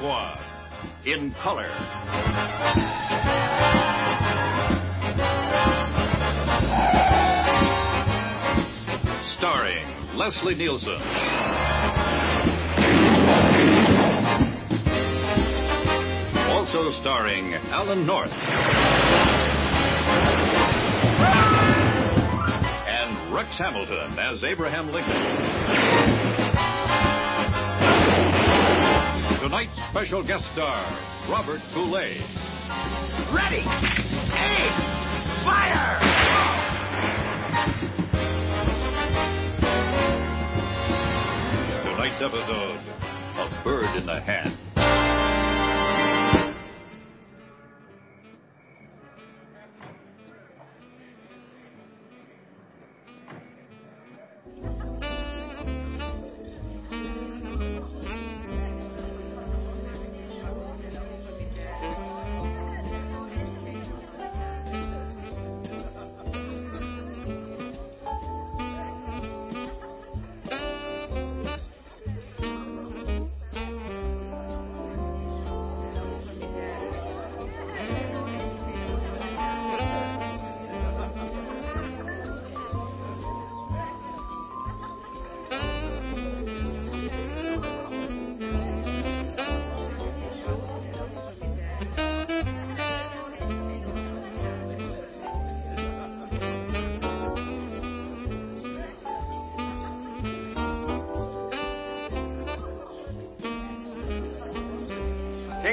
In color. Starring Leslie Nielsen. Also starring Alan North. And Rex Hamilton as Abraham Lincoln. Tonight's special guest star, Robert Goulet. Ready! Aim! Fire! Tonight's episode, A Bird in the Hand.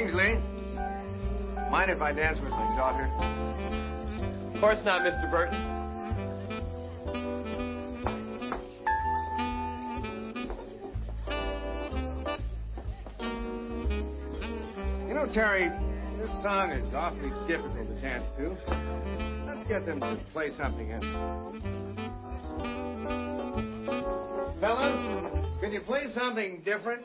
Kingsley, mind if I dance with my daughter? Of course not, Mr. Burton. You know, Terry, this song is awfully difficult to dance to. Let's get them to play something else. Fellas, can you play something different?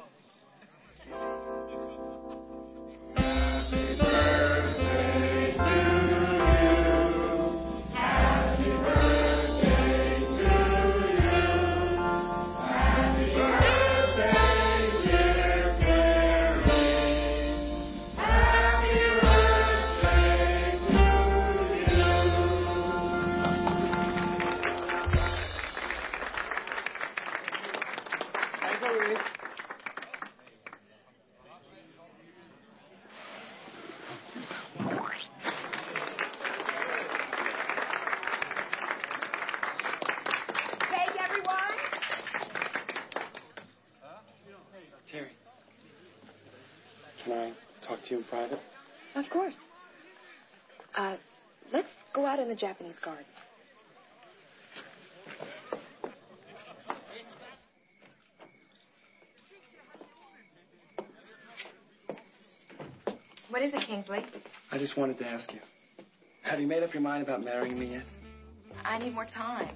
Private? Of course. Uh, let's go out in the Japanese garden. What is it, Kingsley? I just wanted to ask you. Have you made up your mind about marrying me yet? I need more time.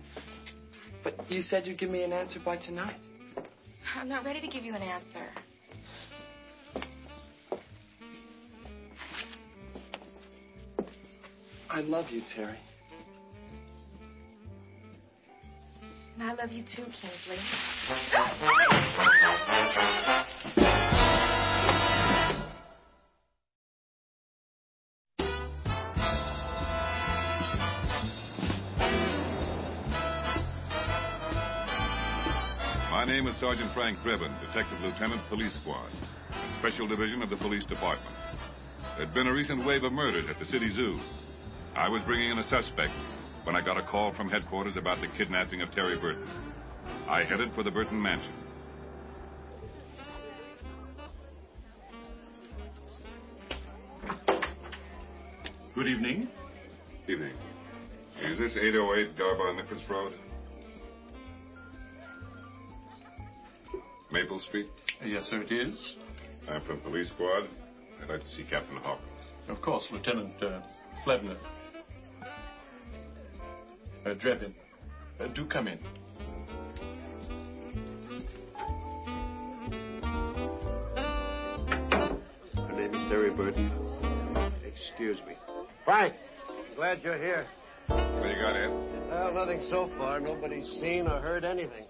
But you said you'd give me an answer by tonight. I'm not ready to give you an answer. I love you, Terry. And I love you too, Kingsley. My name is Sergeant Frank Drebin, Detective Lieutenant, Police Squad, a special division of the police department. There'd been a recent wave of murders at the city zoo. I was bringing in a suspect when I got a call from headquarters about the kidnapping of Terry Burton. I headed for the Burton mansion. Good evening. Evening. Is this 808 Garbar Nicholas Road? Maple Street? Yes, sir, it is. I'm from Police Squad. I'd like to see Captain Hocken. Of course, Lieutenant uh, Flebner. Uh, Drebin, uh, do come in. My name is Terry Burton. Excuse me. Frank, glad you're here. What you got, Ed? Well, nothing so far. Nobody's seen or heard anything.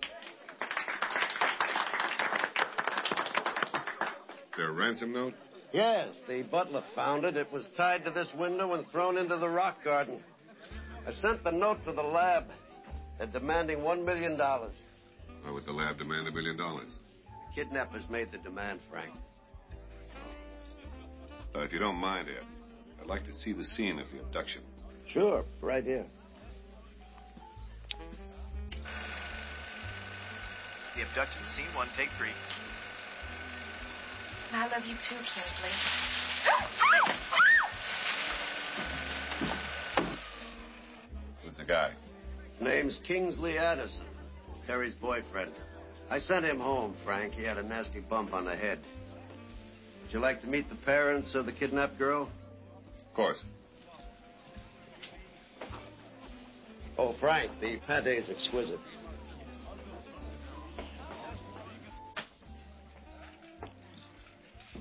Is there a ransom note? Yes, the butler found it. It was tied to this window and thrown into the rock garden. I sent the note to the lab. They're demanding one million dollars. Why would the lab demand a million dollars? The kidnappers made the demand, Frank. Uh, if you don't mind, Ed, I'd like to see the scene of the abduction. Sure, right here. The abduction scene one, take three. I love you too, Kingsley. the guy? His name's Kingsley Addison. Terry's boyfriend. I sent him home, Frank. He had a nasty bump on the head. Would you like to meet the parents of the kidnapped girl? Of course. Oh, Frank, the pate's exquisite.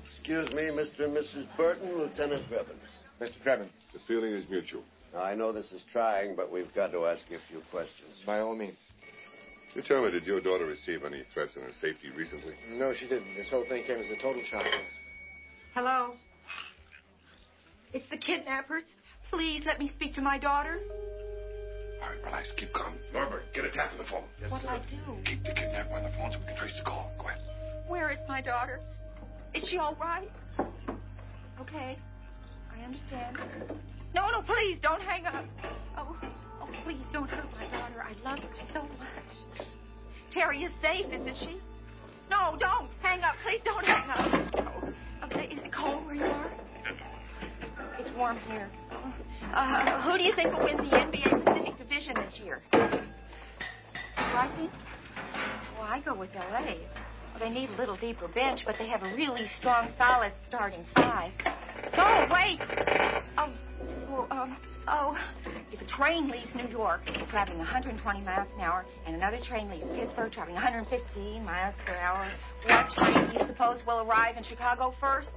Excuse me, Mr. and Mrs. Burton, Lieutenant Drebin. Mr. Drebin. The feeling is mutual. Now, I know this is trying, but we've got to ask you a few questions. By all means. You tell me, did your daughter receive any threats on her safety recently? No, she didn't. This whole thing came as a total shock. Hello? It's the kidnappers. Please let me speak to my daughter. All right, relax. Keep calm. Norberg, get a tap on the phone. Yes, What'll I do? Keep the kidnapper on the phone so we can trace the call. Go ahead. Where is my daughter? Is she all right? Okay. I understand. No, no, please don't hang up. Oh, oh, please don't hurt my daughter. I love her so much. Terry is safe, isn't she? No, don't hang up. Please don't hang up. Oh, is it cold where you are? It's warm here. Uh, who do you think will win the NBA Pacific Division this year? Who I think? Well, I go with LA. Well, they need a little deeper bench, but they have a really strong, solid starting five. No, wait. Um, well, um, oh, if a train leaves New York traveling 120 miles an hour, and another train leaves Pittsburgh traveling 115 miles per hour, what train do you suppose will arrive in Chicago first?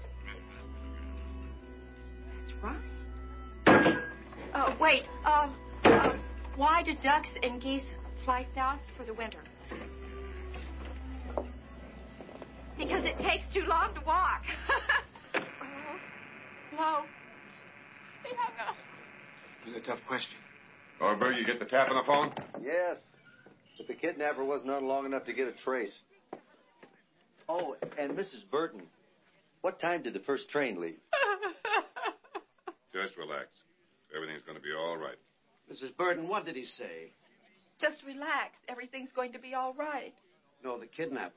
That's right. Oh, wait. Um, uh, why do ducks and geese fly south for the winter? Because it takes too long to walk. Hello? Hello? They hung up. It was a tough question. Oh, Norberg, you get the tap on the phone? Yes. But the kidnapper wasn't on long enough to get a trace. Oh, and Mrs. Burton, what time did the first train leave? Just relax. Everything's going to be all right. Mrs. Burton, what did he say? Just relax. Everything's going to be all right. No, the kidnapper.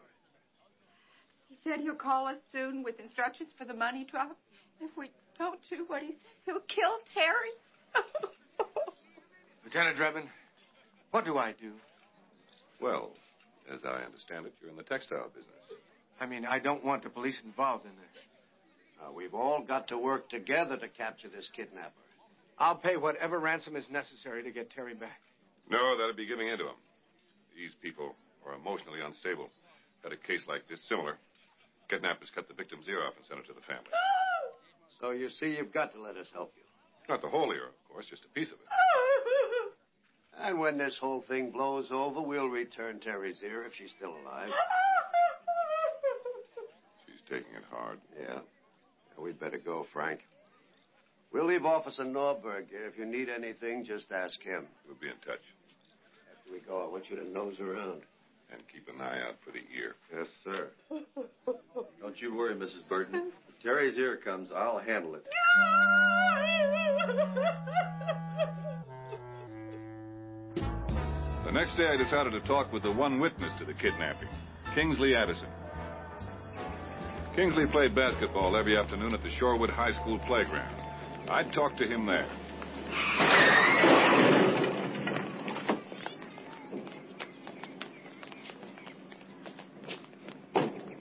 He said he'll call us soon with instructions for the money drop. If we don't do what he says, he'll kill Terry. Lieutenant Drebin, what do I do? Well, as I understand it, you're in the textile business. I mean, I don't want the police involved in this. Uh, we've all got to work together to capture this kidnapper. I'll pay whatever ransom is necessary to get Terry back. No, that'd be giving in to him. These people are emotionally unstable. Had a case like this similar. Kidnappers cut the victim's ear off and sent it to the family. So you see, you've got to let us help you. Not the whole ear, of course, just a piece of it. And when this whole thing blows over, we'll return Terry's ear if she's still alive. She's taking it hard. Yeah. We'd better go, Frank. We'll leave Officer Norberg here. If you need anything, just ask him. We'll be in touch. After we go, I want you to nose around. And keep an eye out for the ear. Yes, sir. Don't you worry, Mrs. Burton. Terry's ear comes, I'll handle it. The next day, I decided to talk with the one witness to the kidnapping, Kingsley Addison. Kingsley played basketball every afternoon at the Shorewood High School playground. I'd talk to him there.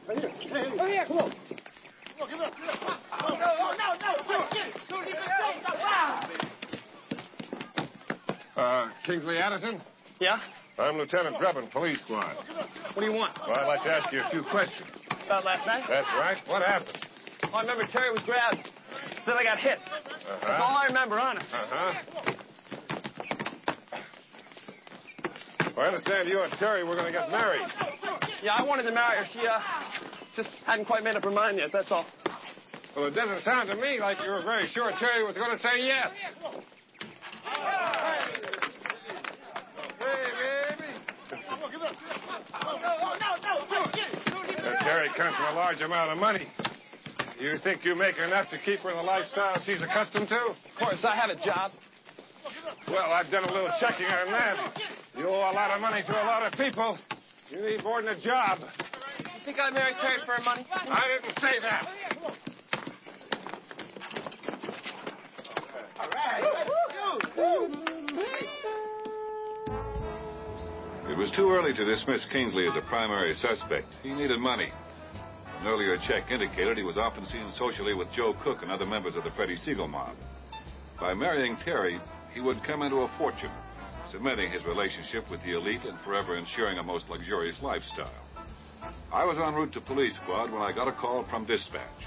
Right here. Hey, right here. Come on. Come on, give it up. Give it up. Oh, no, no, no, no. Get it. Don't leave it. Uh, Kingsley Addison? Yeah? I'm Lieutenant Drebin, police squad. What do you want? Well, I'd like to ask you a few questions. About last night? That's right. What happened? Oh, I remember Terry was grabbed. Then I got hit. Uh-huh. That's all I remember, honest. Uh-huh. Well, I understand you and Terry were going to get married. Yeah, I wanted to marry her. She, uh, Just hadn't quite made up her mind yet, that's all. Well, it doesn't sound to me like you were very sure Terry was going to say yes. If Terry comes from a large amount of money, you think you make enough to keep her in the lifestyle she's accustomed to? Of course, I have a job. Well, I've done a little checking on that. You owe a lot of money to a lot of people. You need more than a job. You think I married Terry for her money? I didn't say that. All right. It was too early to dismiss Kingsley as a primary suspect. He needed money. An earlier check indicated he was often seen socially with Joe Cook and other members of the Freddie Siegel mob. By marrying Terry, he would come into a fortune, cementing his relationship with the elite and forever ensuring a most luxurious lifestyle. I was en route to police squad when I got a call from dispatch.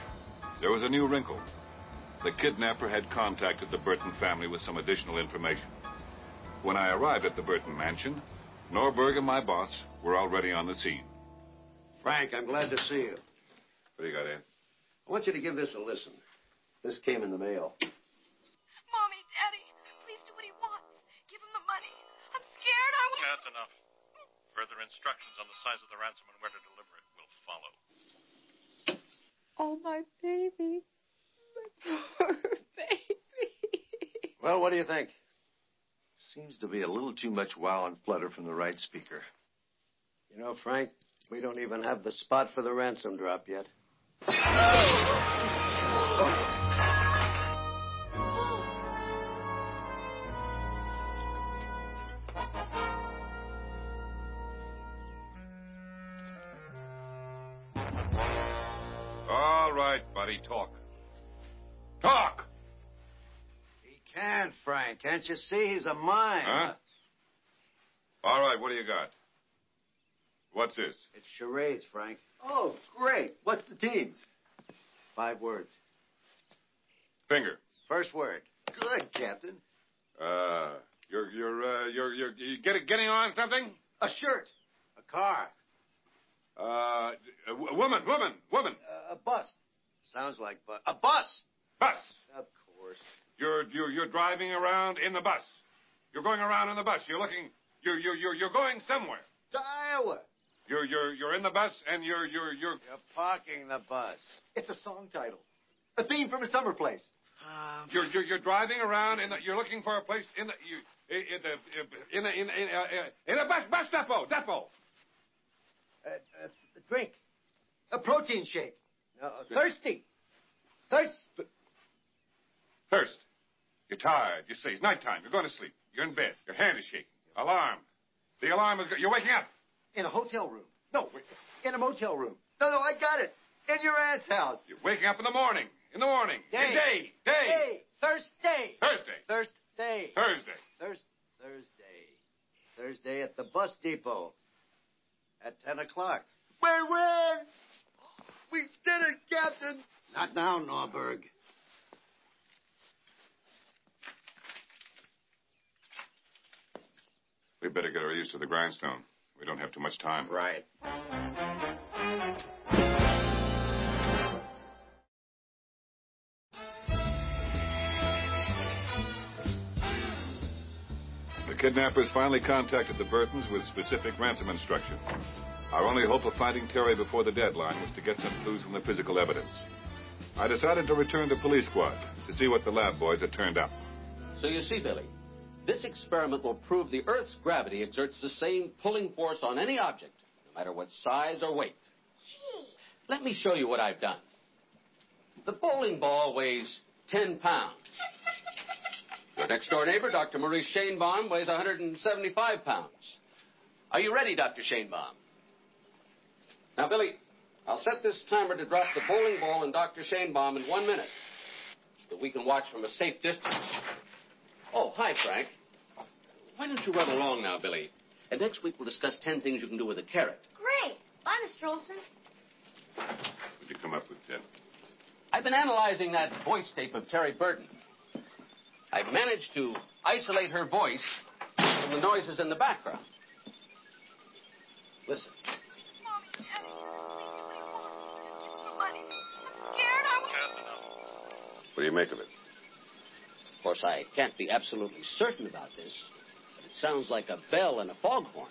There was a new wrinkle. The kidnapper had contacted the Burton family with some additional information. When I arrived at the Burton mansion, Norberg and my boss were already on the scene. Frank, I'm glad to see you. What do you got, Ed? I want you to give this a listen. This came in the mail. Mommy, Daddy, please do what he wants. Give him the money. I'm scared. I will. That's enough. Further instructions on the size of the ransom and where to deliver it will follow. Oh, my baby. My poor baby. Well, what do you think? Seems to be a little too much wow and flutter from the right speaker. You know, Frank, we don't even have the spot for the ransom drop yet. All right, buddy, talk. Talk! He can, Frank. Can't you see he's a mime? Huh? All right, what do you got? What's this? It's charades, Frank. Oh, great. What's the teams? Five words. Finger. First word. Good, Captain. Uh, you're you're uh, you're you're you get, getting on something? A shirt. A car. Uh, a w- woman, woman, woman. Uh, a bus. Sounds like bu- a bus. Bus. Of course. You're you're you're driving around in the bus. You're going around in the bus. You're looking. You're you're you're you're going somewhere. To Iowa. You're you're you're in the bus and you're you're you're. You're parking the bus. It's a song title. A theme from a summer place. You're, you're, you're driving around and you're looking for a place in the, you, in the, in a, in, in, uh, in a bus, bus depot, depot. Uh, uh, a drink. A protein shake. Uh, thirsty. Thirst. Thirst. You're tired. You say it's nighttime. You're going to sleep. You're in bed. Your hand is shaking. Alarm. The alarm is. Go- you're waking up. In a hotel room. No, in a motel room. No, no, I got it. In your aunt's house. You're waking up in the morning. In the morning. Day. In day. Day. Day. Thursday. Thursday. Thursday. Thursday. Thurs Thursday. Thursday at the bus depot. At 10 o'clock. We win! We did it, Captain! Not now, Norberg. We better get her used to the grindstone. We don't have too much time. Right. The kidnappers finally contacted the Burtons with specific ransom instructions. Our only hope of finding Terry before the deadline was to get some clues from the physical evidence. I decided to return to police squad to see what the lab boys had turned up. So you see, Billy, this experiment will prove the Earth's gravity exerts the same pulling force on any object, no matter what size or weight. Gee. Let me show you what I've done. The bowling ball weighs 10 pounds. Your next door neighbor, Dr. Maurice Shanebaum, weighs 175 pounds. Are you ready, Dr. Shanebaum? Now, Billy, I'll set this timer to drop the bowling ball and Dr. Shanebaum in one minute so that we can watch from a safe distance. Oh, hi, Frank. Why don't you run along now, Billy? And next week we'll discuss ten things you can do with a carrot. Great. Bye, Mr. Olson. What'd you come up with, Ted? I've been analyzing that voice tape of Terry Burton. I've managed to isolate her voice from the noises in the background. Listen. What do you make of it? Of course, I can't be absolutely certain about this, but it sounds like a bell and a foghorn.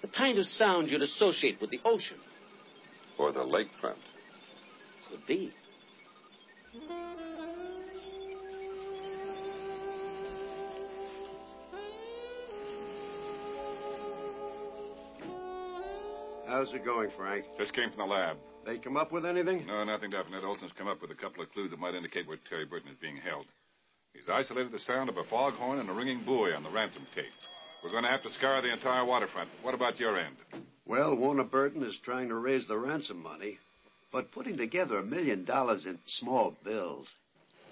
The kind of sound you'd associate with the ocean. Or the lakefront. Could be. How's it going, Frank? Just came from the lab. They come up with anything? No, nothing definite. Olson's come up with a couple of clues that might indicate where Terry Burton is being held. He's isolated the sound of a foghorn and a ringing buoy on the ransom tape. We're going to have to scour the entire waterfront. What about your end? Well, Warner Burton is trying to raise the ransom money, but putting together a million dollars in small bills,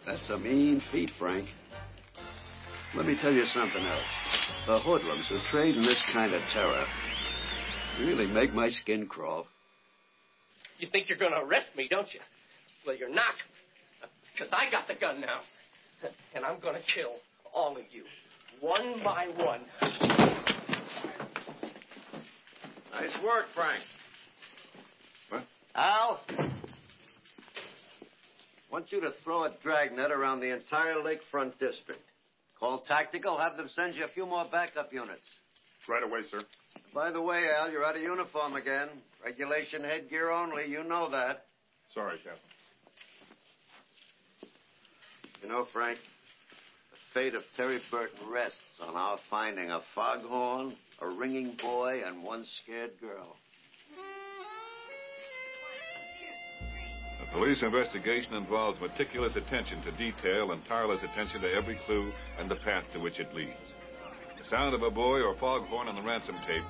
that's a mean feat, Frank. Let me tell you something else. The hoodlums who trade in this kind of terror really make my skin crawl. You think you're going to arrest me, don't you? Well, you're not. Because I got the gun now. And I'm going to kill all of you, one by one. Nice work, Frank. What? Al? Want you to throw a dragnet around the entire lakefront district. Call tactical, have them send you a few more backup units. Right away, sir. By the way, Al, you're out of uniform again. Regulation headgear only. You know that. Sorry, Captain. You know, Frank, the fate of Terry Burton rests on our finding a foghorn, a ringing buoy, and one scared girl. A police investigation involves meticulous attention to detail and tireless attention to every clue and the path to which it leads. The sound of a buoy or foghorn on the ransom tape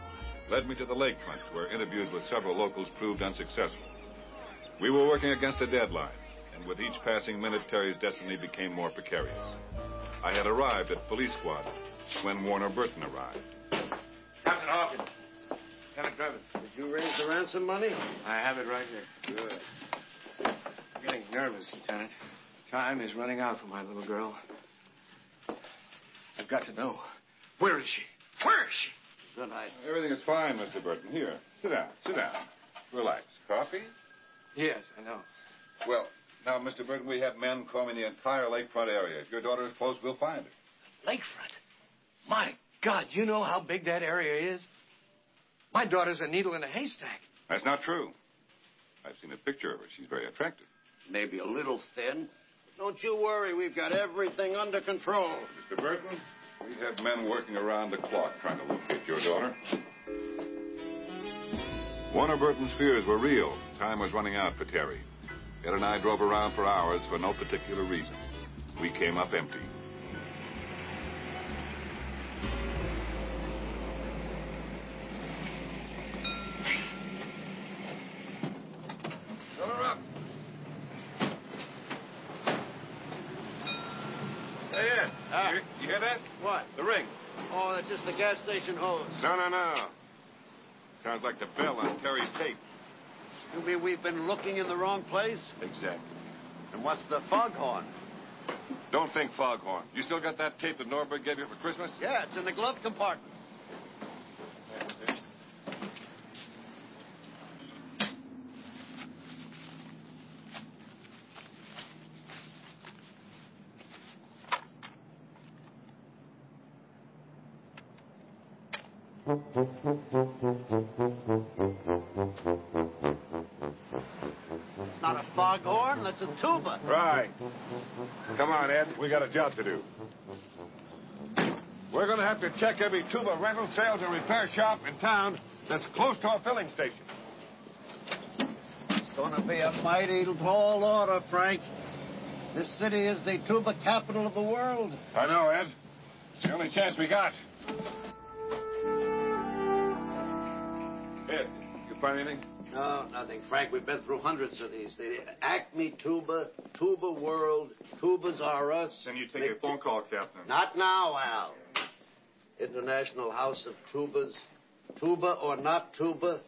led me to the lakefront, where interviews with several locals proved unsuccessful. We were working against a deadline, and with each passing minute, Terry's destiny became more precarious. I had arrived at police squad when Warner Burton arrived. Captain Hocken. Lieutenant Trevor. Did you raise the ransom money? I have it right here. Good. I'm getting nervous, Lieutenant. Time is running out for my little girl. I've got to know. Where is she? Where is she? Good night. Everything is fine, Mr. Burton. Here, sit down, sit down. Relax. Coffee? Yes, I know. Well, now, Mr. Burton, we have men combing the entire lakefront area. If your daughter is close, we'll find her. Lakefront? My God, you know how big that area is? My daughter's a needle in a haystack. That's not true. I've seen a picture of her. She's very attractive. Maybe a little thin. Don't you worry, we've got everything under control. Mr. Burton, we have men working around the clock trying to locate your daughter. Warner Burton's fears were real. Time was running out for Terry. Ed and I drove around for hours for no particular reason. We came up empty. Fill her up. Hey, Ed. Ah. You, you hear that? What? The ring. Oh, that's just the gas station hose. No, no, no. Sounds like the bell on Terry's tape. You mean we've been looking in the wrong place? Exactly. And what's the foghorn? Don't think foghorn. You still got that tape that Norberg gave you for Christmas? Yeah, it's in the glove compartment. It's not a foghorn, it's a tuba. Right. Come on, Ed. We got a job to do. We're going to have to check every tuba rental, sales, and repair shop in town that's close to our filling station. It's going to be a mighty tall order, Frank. This city is the tuba capital of the world. I know, Ed. It's the only chance we got. Find anything? No, nothing. Frank, we've been through hundreds of these. The Acme Tuba, Tuba World, Tubas Are Us. Then you take a phone call, Captain. Not now, Al. International House of Tubas. Tuba or not tuba.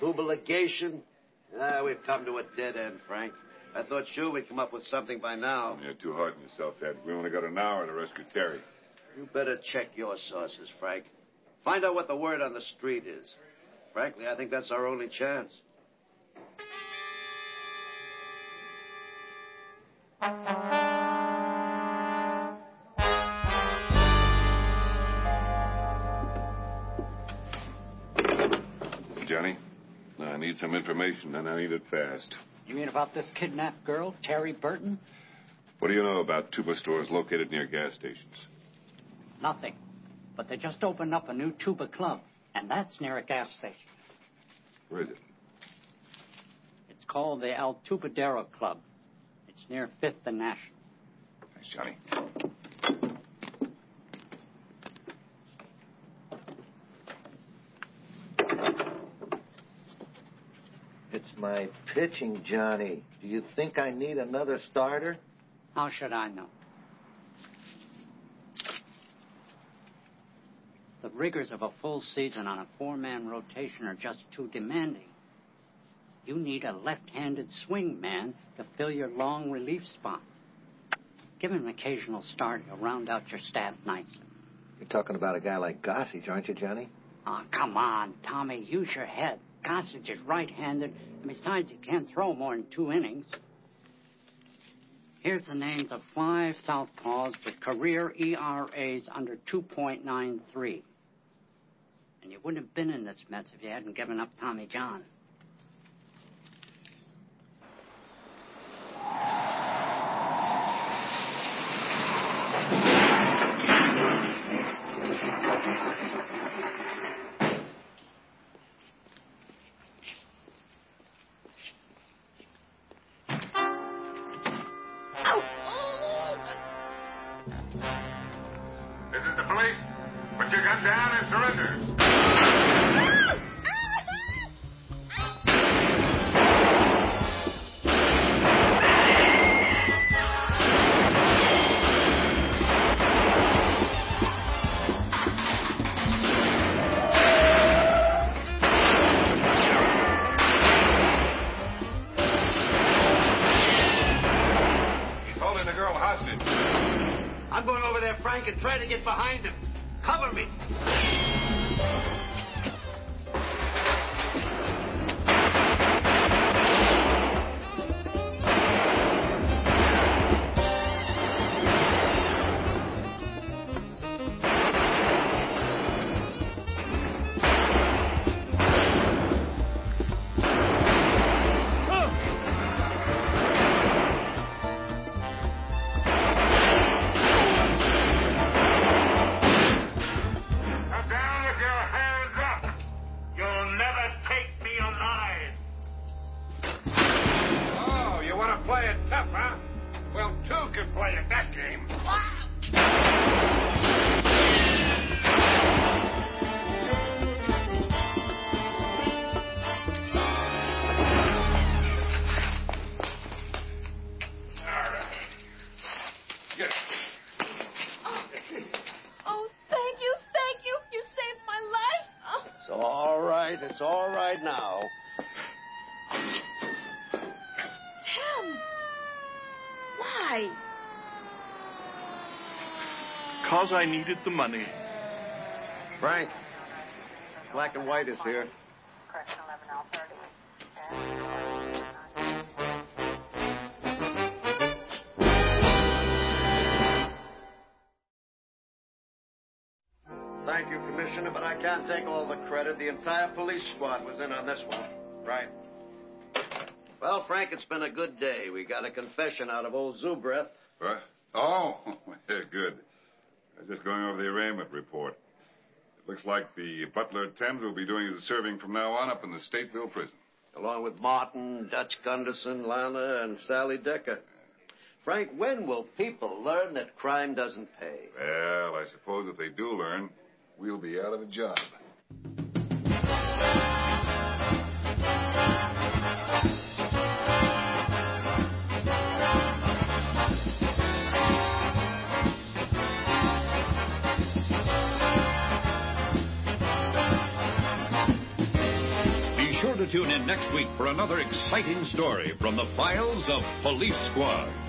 Tuba legation. Ah, we've come to a dead end, Frank. I thought sure we'd come up with something by now. You're too hard on yourself, Ed. We only got an hour to rescue Terry. You better check your sources, Frank. Find out what the word on the street is. Frankly, I think that's our only chance. Johnny, I need some information, and I need it fast. You mean about this kidnapped girl, Terry Burton? What do you know about tuba stores located near gas stations? Nothing. But they just opened up a new tuba club and that's near a gas station. Where is it? It's called the El Tubadero Club. It's near Fifth and National. Thanks, Johnny. It's my pitching, Johnny. Do you think I need another starter? How should I know? The rigors of a full season on a four man rotation are just too demanding. You need a left handed swing man to fill your long relief spots. Give him an occasional start. He'll round out your staff nicely. You're talking about a guy like Gossage, aren't you, Johnny? Oh, come on, Tommy. Use your head. Gossage is right handed, and besides, he can't throw more than two innings. Here's the names of five southpaws with career ERAs under 2.93. And you wouldn't have been in this mess if you hadn't given up Tommy John. Put your gun down and surrender. Ah! All right now. Tim. Why? Because I needed the money. Frank, Black and White is here. Thank you, Commissioner, but I can't take all the credit. The entire police squad was in on this one. Right. Well, Frank, it's been a good day. We got a confession out of old Zubreth. What? Oh, yeah, good. I was just going over the arraignment report. It looks like the butler Thames will be doing his serving from now on up in the Stateville prison. Along with Martin, Dutch Gunderson, Lana, and Sally Decker. Frank, when will people learn that crime doesn't pay? Well, I suppose if they do learn, we'll be out of a job. Be sure to tune in next week for another exciting story from the files of Police Squad.